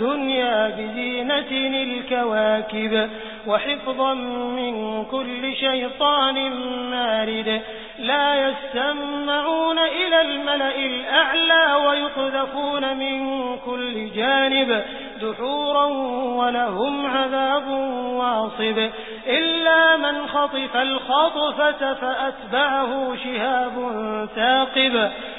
الدنيا بزينة الكواكب وحفظا من كل شيطان مارد. لا يستمعون إلى الملأ الأعلى ويقذفون من كل جانب دحورا ولهم عذاب واصب. إلا من خطف الخطفة فأتبعه شهاب ثاقب.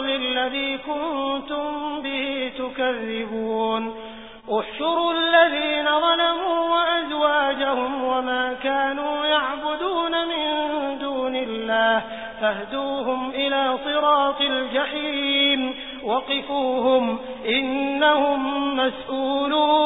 الفصل الذي كنتم به تكذبون. احشروا الذين ظلموا وأزواجهم وما كانوا يعبدون من دون الله فاهدوهم إلى صراط الجحيم وقفوهم إنهم مسؤولون.